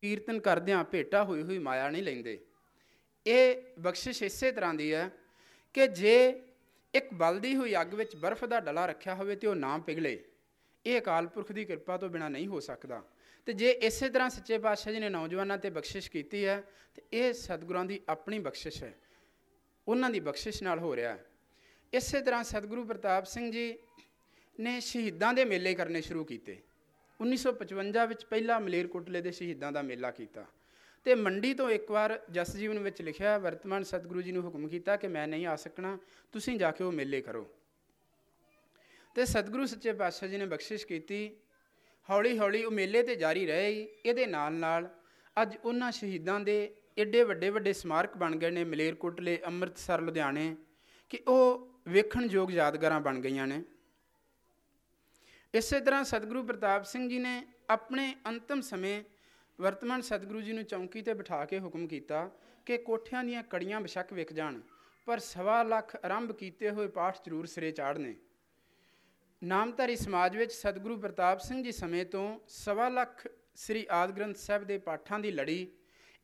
ਕੀਰਤਨ ਕਰਦਿਆਂ ਭੇਟਾ ਹੋਈ ਹੋਈ ਮਾਇਆ ਨਹੀਂ ਲੈਂਦੇ। ਇਹ ਬਖਸ਼ਿਸ਼ ਇਸੇ ਤਰ੍ਹਾਂ ਦੀ ਹੈ ਕਿ ਜੇ ਇੱਕ ਬਲਦੀ ਹੋਈ ਅੱਗ ਵਿੱਚ ਬਰਫ਼ ਦਾ ਡਲਾ ਰੱਖਿਆ ਹੋਵੇ ਤੇ ਉਹ ਨਾ ਪਿਘਲੇ, ਇਹ ਅਕਾਲ ਪੁਰਖ ਦੀ ਕਿਰਪਾ ਤੋਂ ਬਿਨਾ ਨਹੀਂ ਹੋ ਸਕਦਾ। ਤੇ ਜੇ ਇਸੇ ਤਰ੍ਹਾਂ ਸੱਚੇ ਪਾਤਸ਼ਾਹ ਜੀ ਨੇ ਨੌਜਵਾਨਾਂ ਤੇ ਬਖਸ਼ਿਸ਼ ਕੀਤੀ ਹੈ, ਤੇ ਇਹ ਸਤਿਗੁਰਾਂ ਦੀ ਆਪਣੀ ਬਖਸ਼ਿਸ਼ ਹੈ। ਉਹਨਾਂ ਦੀ ਬਖਸ਼ਿਸ਼ ਨਾਲ ਹੋ ਰਿਹਾ ਹੈ। ਇਸੇ ਤਰ੍ਹਾਂ ਸਤਿਗੁਰੂ ਪ੍ਰਤਾਪ ਸਿੰਘ ਜੀ ਨੇ ਸ਼ਹੀਦਾਂ ਦੇ ਮੇਲੇ ਕਰਨੇ ਸ਼ੁਰੂ ਕੀਤੇ। 1955 ਵਿੱਚ ਪਹਿਲਾ ਮਲੇਰਕੋਟਲੇ ਦੇ ਸ਼ਹੀਦਾਂ ਦਾ ਮੇਲਾ ਕੀਤਾ। ਤੇ ਮੰਡੀ ਤੋਂ ਇੱਕ ਵਾਰ ਜਸ ਜੀਵਨ ਵਿੱਚ ਲਿਖਿਆ ਵਰਤਮਾਨ ਸਤਿਗੁਰੂ ਜੀ ਨੂੰ ਹੁਕਮ ਕੀਤਾ ਕਿ ਮੈਂ ਨਹੀਂ ਆ ਸਕਣਾ, ਤੁਸੀਂ ਜਾ ਕੇ ਉਹ ਮੇਲੇ ਕਰੋ। ਤੇ ਸਤਿਗੁਰੂ ਸੱਚੇ ਪਾਤਸ਼ਾਹ ਜੀ ਨੇ ਬਖਸ਼ਿਸ਼ ਕੀਤੀ ਹੌਲੀ ਹੌਲੀ ਉਹ ਮੇਲੇ ਤੇ ਜਾਰੀ ਰਹੇ। ਇਹਦੇ ਨਾਲ ਨਾਲ ਅੱਜ ਉਹਨਾਂ ਸ਼ਹੀਦਾਂ ਦੇ ਏਡੇ ਵੱਡੇ ਵੱਡੇ ਸਮਾਰਕ ਬਣ ਗਏ ਨੇ, ਮਲੇਰਕੋਟਲੇ, ਅੰਮ੍ਰਿਤਸਰ, ਲੁਧਿਆਣੇ, ਕਿ ਉਹ ਵੇਖਣ ਯੋਗ ਯਾਦਗਾਰਾਂ ਬਣ ਗਈਆਂ ਨੇ। ਇਸੇ ਤਰ੍ਹਾਂ ਸਤਿਗੁਰੂ ਪ੍ਰਤਾਪ ਸਿੰਘ ਜੀ ਨੇ ਆਪਣੇ ਅੰਤਮ ਸਮੇਂ ਵਰਤਮਾਨ ਸਤਿਗੁਰੂ ਜੀ ਨੂੰ ਚੌਂਕੀ ਤੇ ਬਿਠਾ ਕੇ ਹੁਕਮ ਕੀਤਾ ਕਿ ਕੋਠਿਆਂ ਦੀਆਂ ਕੜੀਆਂ ਬਸ਼ੱਕ ਵਿਕ ਜਾਣ, ਪਰ ਸਵਾ ਲੱਖ ਆਰੰਭ ਕੀਤੇ ਹੋਏ ਪਾਠ ਜ਼ਰੂਰ ਸਿਰੇ ਚਾੜਨੇ ਨਾਮਧਾਰੀ ਸਮਾਜ ਵਿੱਚ ਸਤਿਗੁਰੂ ਪ੍ਰਤਾਪ ਸਿੰਘ ਜੀ ਸਮੇਂ ਤੋਂ ਸਵਾ ਲੱਖ ਸ੍ਰੀ ਆਦ ਗ੍ਰੰਥ ਸਾਹਿਬ ਦੇ ਪਾਠਾਂ ਦੀ ਲੜੀ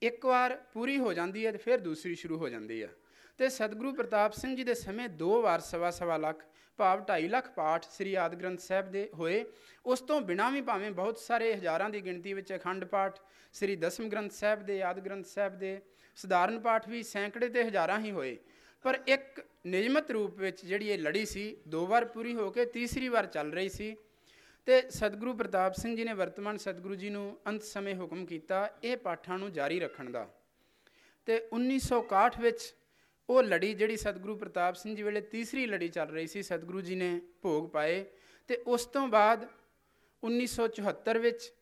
ਇੱਕ ਵਾਰ ਪੂਰੀ ਹੋ ਜਾਂਦੀ ਹੈ ਤੇ ਫਿਰ ਦੂਸਰੀ ਸ਼ੁਰੂ ਹੋ ਜਾਂਦੀ ਹੈ। ਤੇ ਸਤਿਗੁਰੂ ਪ੍ਰਤਾਪ ਸਿੰਘ ਜੀ ਦੇ ਸਮੇਂ ਦੋ ਵਾਰ ਸਵਾ ਸਵਾ ਲੱਖ, ਭਾਵ 2.5 ਲੱਖ ਪਾਠ ਸ੍ਰੀ ਆਦ ਗ੍ਰੰਥ ਸਾਹਿਬ ਦੇ ਹੋਏ। ਉਸ ਤੋਂ ਬਿਨਾਂ ਵੀ ਭਾਵੇਂ ਬਹੁਤ ਸਾਰੇ ਹਜ਼ਾਰਾਂ ਦੀ ਗਿਣਤੀ ਵਿੱਚ ਅਖੰਡ ਪਾਠ ਸ੍ਰੀ ਦਸਮ ਗ੍ਰੰਥ ਸਾਹਿਬ ਦੇ, ਆਦ ਗ੍ਰੰਥ ਸਾਹਿਬ ਦੇ, ਸਧਾਰਨ ਪਾਠ ਵੀ ਸੈਂਕੜੇ ਤੇ ਹਜ਼ਾਰਾਂ ਹੀ ਹੋਏ। ਪਰ ਇੱਕ ਨਿਯਮਤ ਰੂਪ ਵਿੱਚ ਜਿਹੜੀ ਇਹ ਲੜੀ ਸੀ, ਦੋ ਵਾਰ ਪੂਰੀ ਹੋ ਕੇ ਤੀਸਰੀ ਵਾਰ ਚੱਲ ਰਹੀ ਸੀ। ਤੇ ਸਤਿਗੁਰੂ ਪ੍ਰਤਾਪ ਸਿੰਘ ਜੀ ਨੇ ਵਰਤਮਾਨ ਸਤਿਗੁਰੂ ਜੀ ਨੂੰ ਅੰਤ ਸਮੇਂ ਹੁਕਮ ਕੀਤਾ ਇਹ ਪਾਠਾਂ ਨੂੰ ਜਾਰੀ ਰੱਖਣ ਦਾ। ਤੇ 1961 ਵਿੱਚ ਉਹ ਲੜੀ ਜਿਹੜੀ ਸਤਿਗੁਰੂ ਪ੍ਰਤਾਪ ਸਿੰਘ ਜੀ ਵੇਲੇ ਤੀਸਰੀ ਲੜੀ ਚੱਲ ਰਹੀ ਸੀ, ਸਤਿਗੁਰੂ ਜੀ ਨੇ ਭੋਗ ਪਾਏ। ਤੇ ਉਸ ਤੋਂ ਬਾਅਦ 1974 ਵਿੱਚ,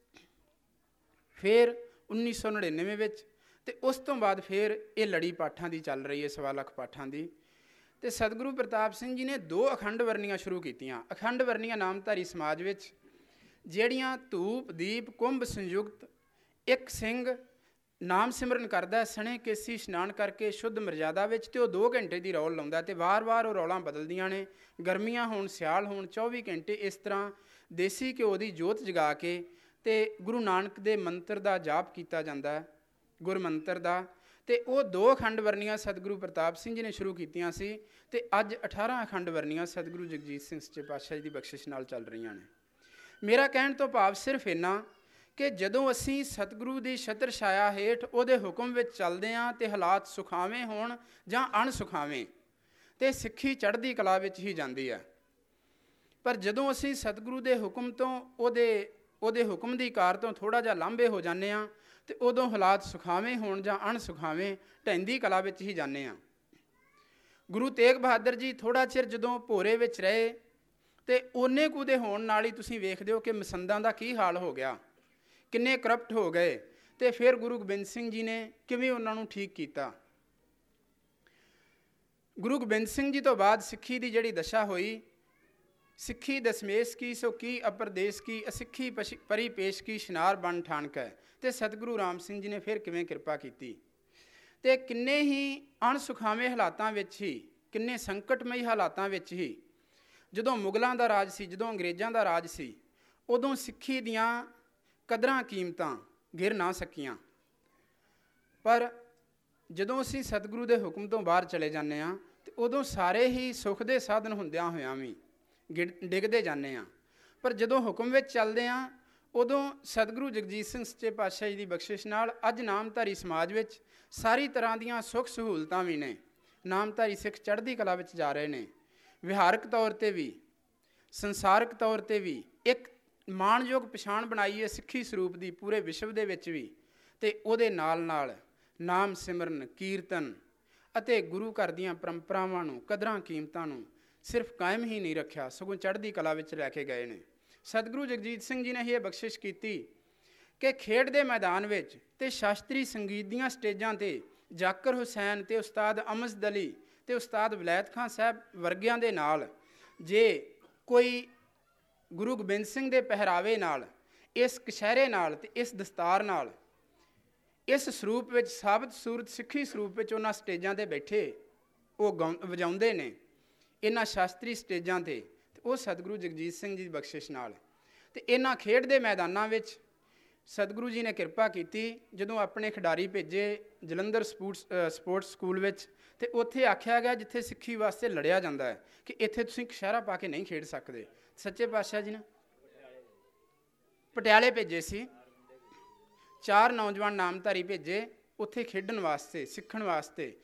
ਫਿਰ 1999 ਵਿੱਚ ਤੇ ਉਸ ਤੋਂ ਬਾਅਦ ਫਿਰ ਇਹ ਲੜੀ ਪਾਠਾਂ ਦੀ ਚੱਲ ਰਹੀ ਹੈ, ਸਵਾ ਲੱਖ ਪਾਠਾਂ ਦੀ। ਤੇ ਸਤਿਗੁਰੂ ਪ੍ਰਤਾਪ ਸਿੰਘ ਜੀ ਨੇ ਦੋ ਅਖੰਡ ਵਰਨੀਆਂ ਸ਼ੁਰੂ ਕੀਤੀਆਂ। ਅਖੰਡ ਵਰਨੀਆਂ ਨਾਮਧਾਰੀ ਸਮਾਜ ਵਿੱਚ, ਜਿਹੜੀਆਂ ਧੂਪ, ਦੀਪ, ਕੁੰਭ ਸੰਯੁਕਤ ਇੱਕ ਸਿੰਘ ਨਾਮ ਸਿਮਰਨ ਕਰਦਾ ਸਣੇ ਕੇਸੀ ਇਸ਼ਨਾਨ ਕਰਕੇ ਸ਼ੁੱਧ ਮਰਜ਼ਾਦਾ ਵਿੱਚ ਤੇ ਉਹ 2 ਘੰਟੇ ਦੀ ਰੌਲ ਲਾਉਂਦਾ ਤੇ ਵਾਰ-ਵਾਰ ਉਹ ਰੌਲਾਂ ਬਦਲਦੀਆਂ ਨੇ। ਗਰਮੀਆਂ ਹੋਣ, ਸਿਆਲ ਹੋਣ 24 ਘੰਟੇ ਇਸ ਤਰ੍ਹਾਂ ਦੇਸੀ ਘਿਓ ਦੀ ਜੋਤ ਜਗਾ ਕੇ ਤੇ ਗੁਰੂ ਨਾਨਕ ਦੇ ਮੰਤਰ ਦਾ ਜਾਪ ਕੀਤਾ ਜਾਂਦਾ ਗੁਰ ਮੰਤਰ ਦਾ। ਤੇ ਉਹ ਦੋ ਅਖੰਡ ਵਰਨੀਆਂ ਸਤਿਗੁਰੂ ਪ੍ਰਤਾਪ ਸਿੰਘ ਜੀ ਨੇ ਸ਼ੁਰੂ ਕੀਤੀਆਂ ਸੀ ਤੇ ਅੱਜ 18 ਅਖੰਡ ਵਰਨੀਆਂ ਸਤਿਗੁਰੂ ਜਗਜੀਤ ਸਿੰਘ ਸੱਚੇ ਪਾਤਸ਼ਾਹ ਜੀ ਦੀ ਬਖਸ਼ਿਸ਼ ਨਾਲ ਚੱਲ ਰਹੀਆਂ ਨੇ। ਮੇਰਾ ਕਹਿਣ ਤੋਂ ਭਾਵ ਸਿਰਫ ਇੰਨਾ ਕਿ ਜਦੋਂ ਅਸੀਂ ਸਤਿਗੁਰੂ ਦੀ ਛਤਰ ਛਾਇਆ ਹੇਠ ਉਹਦੇ ਹੁਕਮ ਵਿੱਚ ਚੱਲਦੇ ਆਂ ਤੇ ਹਾਲਾਤ ਸੁਖਾਵੇਂ ਹੋਣ ਜਾਂ ਅਣਸੁਖਾਵੇਂ, ਤੇ ਸਿੱਖੀ ਚੜ੍ਹਦੀ ਕਲਾ ਵਿੱਚ ਹੀ ਜਾਂਦੀ ਹੈ। ਪਰ ਜਦੋਂ ਅਸੀਂ ਸਤਿਗੁਰੂ ਦੇ ਹੁਕਮ ਤੋਂ ਉਹਦੇ ਉਹਦੇ ਹੁਕਮ ਦੀ ਕਾਰ ਤੋਂ ਥੋੜਾ ਜਿਹਾ ਲਾਂਭੇ ਹੋ ਜਾਂਦੇ ਆਂ ਤੇ ਉਦੋਂ ਹਾਲਾਤ ਸੁਖਾਵੇਂ ਹੋਣ ਜਾਂ ਅਣਸੁਖਾਵੇਂ ਢੈਂਦੀ ਕਲਾ ਵਿੱਚ ਹੀ ਜਾਂਦੇ ਆਂ ਗੁਰੂ ਤੇਗ ਬਹਾਦਰ ਜੀ ਥੋੜਾ ਚਿਰ ਜਦੋਂ ਭੋਰੇ ਵਿੱਚ ਰਹੇ ਤੇ ਉਹਨੇ ਕੁ ਦੇ ਹੋਣ ਨਾਲ ਹੀ ਤੁਸੀਂ ਵੇਖਦੇ ਹੋ ਕਿ ਮਸੰਦਾਂ ਦਾ ਕੀ ਹਾਲ ਹੋ ਗਿਆ। ਕਿੰਨੇ ਕਰਪਟ ਹੋ ਗਏ ਤੇ ਫਿਰ ਗੁਰੂ ਗੋਬਿੰਦ ਸਿੰਘ ਜੀ ਨੇ ਕਿਵੇਂ ਉਹਨਾਂ ਨੂੰ ਠੀਕ ਕੀਤਾ। ਗੁਰੂ ਗੋਬਿੰਦ ਸਿੰਘ ਜੀ ਤੋਂ ਬਾਅਦ ਸਿੱਖੀ ਦੀ ਜਿਹੜੀ ਦਸ਼ਾ ਹੋਈ ਸਿੱਖੀ ਦਸਮੇਸ਼ ਕੀ, ਸੋ ਕੀ ਅਪਰਦੇਸ਼ ਕੀ, ਅਸਿੱਖੀ ਪਰੀ ਪੇਸ਼ ਕੀ ਸ਼ਨਾਰ ਬਣ ਠਾਣ ਕੇ ਤੇ ਸਤਿਗੁਰੂ ਰਾਮ ਸਿੰਘ ਜੀ ਨੇ ਫਿਰ ਕਿਵੇਂ ਕਿਰਪਾ ਕੀਤੀ? ਤੇ ਕਿੰਨੇ ਹੀ ਅਣਸੁਖਾਵੇਂ ਹਾਲਾਤਾਂ ਵਿੱਚ ਹੀ, ਕਿੰਨੇ ਸੰਕਟਮਈ ਹਾਲਾਤਾਂ ਵਿੱਚ ਹੀ, ਜਦੋਂ ਮੁਗਲਾਂ ਦਾ ਰਾਜ ਸੀ, ਜਦੋਂ ਅੰਗਰੇਜ਼ਾਂ ਦਾ ਰਾਜ ਸੀ, ਉਦੋਂ ਸਿੱਖੀ ਦੀਆਂ ਕਦਰਾਂ ਕੀਮਤਾਂ ਗਿਰ ਨਾ ਸਕੀਆਂ। ਪਰ ਜਦੋਂ ਅਸੀਂ ਸਤਿਗੁਰੂ ਦੇ ਹੁਕਮ ਤੋਂ ਬਾਹਰ ਚਲੇ ਜਾਂਦੇ ਆ ਤੇ ਉਦੋਂ ਸਾਰੇ ਹੀ ਸੁੱਖ ਦੇ ਸਾਧਨ ਹੁੰਦਿਆਂ ਹੋਇਆਂ ਵੀ ਡਿੱਗਦੇ ਜਾਂਦੇ ਆ ਪਰ ਜਦੋਂ ਹੁਕਮ ਵਿੱਚ ਚੱਲਦੇ ਆ ਉਦੋਂ ਸਤਿਗੁਰੂ ਜਗਜੀਤ ਸਿੰਘ ਸੱਚੇ ਪਾਤਸ਼ਾਹ ਜੀ ਦੀ ਬਖਸ਼ਿਸ਼ ਨਾਲ ਅੱਜ ਨਾਮਧਾਰੀ ਸਮਾਜ ਵਿੱਚ ਸਾਰੀ ਤਰ੍ਹਾਂ ਦੀਆਂ ਸੁੱਖ ਸਹੂਲਤਾਂ ਵੀ ਨੇ। ਨਾਮਧਾਰੀ ਸਿੱਖ ਚੜ੍ਹਦੀ ਕਲਾ ਵਿੱਚ ਜਾ ਰਹੇ ਨੇ। ਵਿਹਾਰਕ ਤੌਰ ਤੇ ਵੀ, ਸੰਸਾਰਕ ਤੌਰ ਤੇ ਵੀ, ਇੱਕ ਮਾਣਯੋਗ ਪਛਾਣ ਬਣਾਈ ਹੈ ਸਿੱਖੀ ਸਰੂਪ ਦੀ ਪੂਰੇ ਵਿਸ਼ਵ ਦੇ ਵਿੱਚ ਵੀ ਤੇ ਉਹਦੇ ਨਾਲ ਨਾਲ ਨਾਮ ਸਿਮਰਨ, ਕੀਰਤਨ ਅਤੇ ਗੁਰੂ ਘਰ ਦੀਆਂ ਪਰੰਪਰਾਵਾਂ ਨੂੰ, ਕਦਰਾਂ ਕੀਮਤਾਂ ਨੂੰ ਸਿਰਫ ਕਾਇਮ ਹੀ ਨਹੀਂ ਰੱਖਿਆ, ਸਗੋਂ ਚੜ੍ਹਦੀ ਕਲਾ ਵਿੱਚ ਲੈ ਕੇ ਗਏ ਨੇ। ਸਤਿਗੁਰੂ ਜਗਜੀਤ ਸਿੰਘ ਜੀ ਨੇ ਇਹ ਬਖਸ਼ਿਸ਼ ਕੀਤੀ ਕਿ ਖੇਡ ਦੇ ਮੈਦਾਨ ਵਿੱਚ ਤੇ ਸ਼ਾਸਤਰੀ ਸੰਗੀਤ ਦੀਆਂ ਸਟੇਜਾਂ ਤੇ ਜਾਕਰ ਹੁਸੈਨ ਤੇ ਉਸਤਾਦ ਅਮਜ਼ਦ ਅਲੀ ਤੇ ਉਸਤਾਦ ਵਲੈਤ ਖਾਨ ਸਾਹਿਬ ਵਰਗਿਆਂ ਦੇ ਨਾਲ, ਜੇ ਕੋਈ ਗੁਰੂ ਗੋਬਿੰਦ ਸਿੰਘ ਦੇ ਪਹਿਰਾਵੇ ਨਾਲ, ਇਸ ਕਸ਼ਹਿਰੇ ਨਾਲ ਤੇ ਇਸ ਦਸਤਾਰ ਨਾਲ, ਇਸ ਸਰੂਪ ਵਿੱਚ, ਸਾਬਤ ਸੂਰਤ ਸਿੱਖੀ ਸਰੂਪ ਵਿੱਚ ਉਹਨਾਂ ਸਟੇਜਾਂ ਤੇ ਬੈਠੇ ਉਹ ਵਜਾਉਂਦੇ ਨੇ। ਇਹਨਾਂ ਸ਼ਾਸਤਰੀ ਸਟੇਜਾਂ ਤੇ ਤੇ ਉਹ ਸਤਿਗੁਰੂ ਜਗਜੀਤ ਸਿੰਘ ਜੀ ਦੀ ਬਖਸ਼ਿਸ਼ ਨਾਲ। ਤੇ ਇਹਨਾਂ ਖੇਡ ਦੇ ਮੈਦਾਨਾਂ ਵਿੱਚ ਸਤਿਗੁਰੂ ਜੀ ਨੇ ਕਿਰਪਾ ਕੀਤੀ, ਜਦੋਂ ਆਪਣੇ ਖਿਡਾਰੀ ਭੇਜੇ ਜਲੰਧਰ ਸਪੋਰਟਸ ਸਪੋਰਟਸ ਸਕੂਲ ਵਿੱਚ, ਤੇ ਉੱਥੇ ਆਖਿਆ ਗਿਆ ਜਿੱਥੇ ਸਿੱਖੀ ਵਾਸਤੇ ਲੜਿਆ ਜਾਂਦਾ ਹੈ ਕਿ ਇੱਥੇ ਤੁਸੀਂ ਕਸ਼ਹਿਰਾ ਪਾ ਕੇ ਨਹੀਂ ਖੇਡ ਸਕਦੇ। ਸੱਚੇ ਪਾਤਸ਼ਾਹ ਜੀ ਨੇ ਪਟਿਆਲੇ ਭੇਜੇ ਸੀ। ਚਾਰ ਨੌਜਵਾਨ ਨਾਮਧਾਰੀ ਭੇਜੇ, ਉੱਥੇ ਖੇਡਣ ਵਾਸਤੇ, ਸਿੱਖਣ ਵਾਸਤੇ।